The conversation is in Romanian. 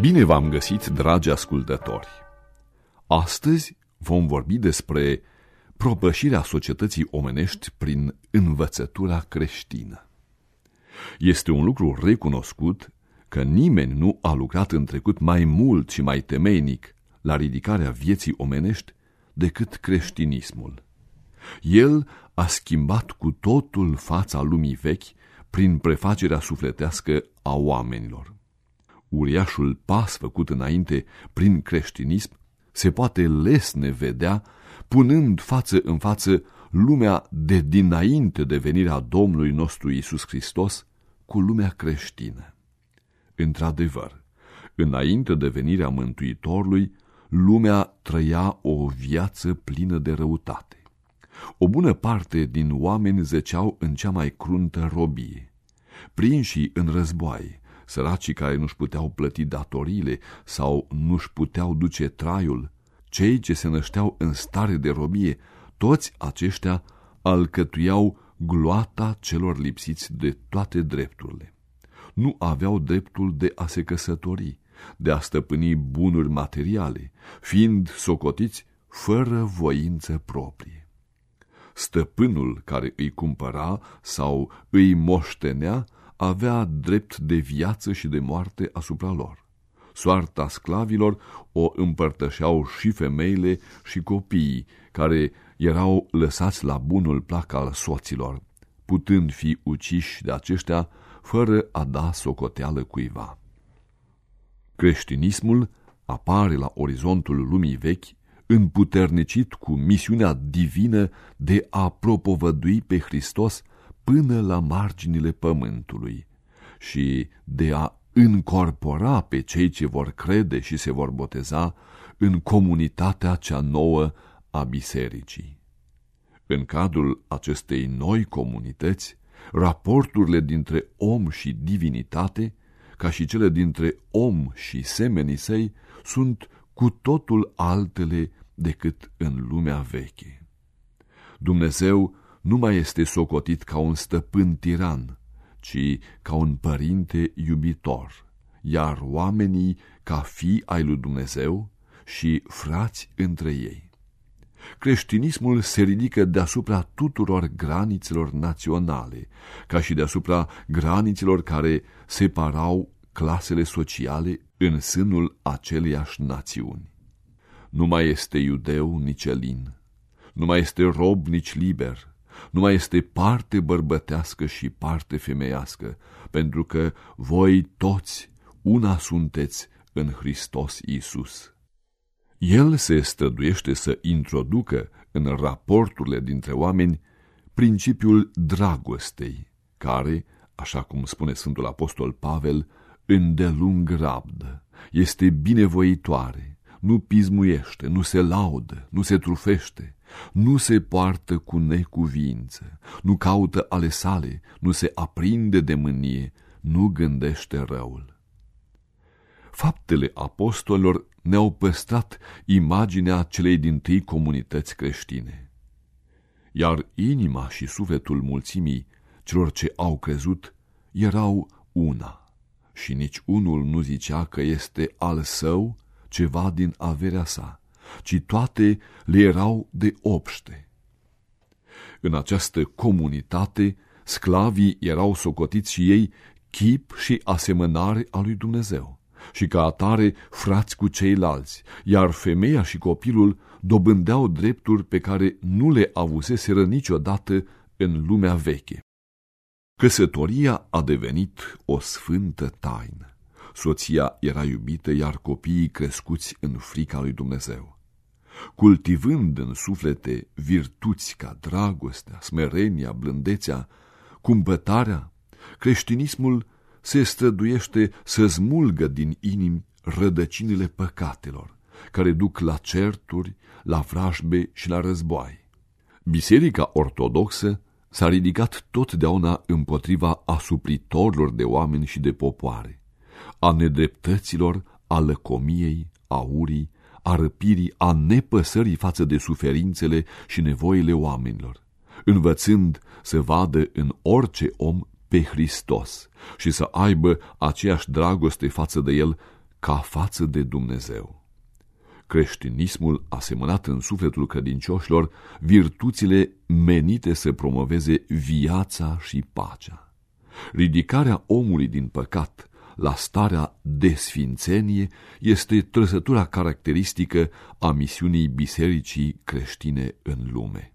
Bine v-am găsit, dragi ascultători! Astăzi vom vorbi despre propășirea societății omenești prin învățătura creștină. Este un lucru recunoscut că nimeni nu a lucrat în trecut mai mult și mai temeinic la ridicarea vieții omenești decât creștinismul. El a schimbat cu totul fața lumii vechi prin prefacerea sufletească a oamenilor. Uriașul pas făcut înainte prin creștinism se poate lesne vedea punând față în față lumea de dinainte de venirea Domnului nostru Isus Hristos cu lumea creștină. Într-adevăr, înainte de venirea Mântuitorului, lumea trăia o viață plină de răutate. O bună parte din oameni zăceau în cea mai cruntă robie. Prinși în războaie, săracii care nu-și puteau plăti datoriile sau nu-și puteau duce traiul, cei ce se nășteau în stare de robie, toți aceștia alcătuiau gloata celor lipsiți de toate drepturile. Nu aveau dreptul de a se căsători, de a stăpâni bunuri materiale, fiind socotiți fără voință proprie. Stăpânul care îi cumpăra sau îi moștenea avea drept de viață și de moarte asupra lor. Soarta sclavilor o împărtășeau și femeile și copiii, care erau lăsați la bunul plac al soților, putând fi uciși de aceștia fără a da socoteală cuiva. Creștinismul apare la orizontul lumii vechi împuternicit cu misiunea divină de a propovădui pe Hristos până la marginile pământului și de a încorpora pe cei ce vor crede și se vor boteza în comunitatea cea nouă a bisericii. În cadrul acestei noi comunități, raporturile dintre om și divinitate, ca și cele dintre om și semenii săi, sunt cu totul altele decât în lumea veche. Dumnezeu nu mai este socotit ca un stăpân tiran, ci ca un părinte iubitor, iar oamenii ca fii ai lui Dumnezeu și frați între ei. Creștinismul se ridică deasupra tuturor granițelor naționale, ca și deasupra granițelor care separau clasele sociale în sânul aceleiași națiuni. Nu mai este iudeu nici elin, nu mai este rob nici liber, nu mai este parte bărbătească și parte femeiască, pentru că voi toți una sunteți în Hristos Isus. El se străduiește să introducă în raporturile dintre oameni principiul dragostei, care, așa cum spune Sfântul Apostol Pavel, îndelung rabdă, este binevoitoare, nu pismuiește, nu se laudă, nu se trufește, nu se poartă cu necuvință, nu caută ale sale, nu se aprinde de mânie, nu gândește răul. Faptele apostolilor ne-au păstrat imaginea celei din tâi comunități creștine. Iar inima și sufletul mulțimii celor ce au crezut erau una și nici unul nu zicea că este al său ceva din averea sa, ci toate le erau de obște. În această comunitate, sclavii erau socotiți și ei chip și asemănare a lui Dumnezeu și ca atare frați cu ceilalți, iar femeia și copilul dobândeau drepturi pe care nu le avuseseră niciodată în lumea veche. Căsătoria a devenit o sfântă taină. Soția era iubită, iar copiii crescuți în frica lui Dumnezeu. Cultivând în suflete virtuți ca dragostea, smerenia, blândețea, cumpătarea, creștinismul se străduiește să smulgă din inimi rădăcinile păcatelor, care duc la certuri, la vrajbe și la război. Biserica ortodoxă s-a ridicat totdeauna împotriva asupritorilor de oameni și de popoare, a nedreptăților, a lăcomiei, a urii, a răpirii, a nepăsării față de suferințele și nevoile oamenilor, învățând să vadă în orice om pe Hristos și să aibă aceeași dragoste față de el ca față de Dumnezeu. Creștinismul a semănat în sufletul credincioșilor virtuțile menite să promoveze viața și pacea. Ridicarea omului din păcat la starea de sfințenie este trăsătura caracteristică a misiunii bisericii creștine în lume.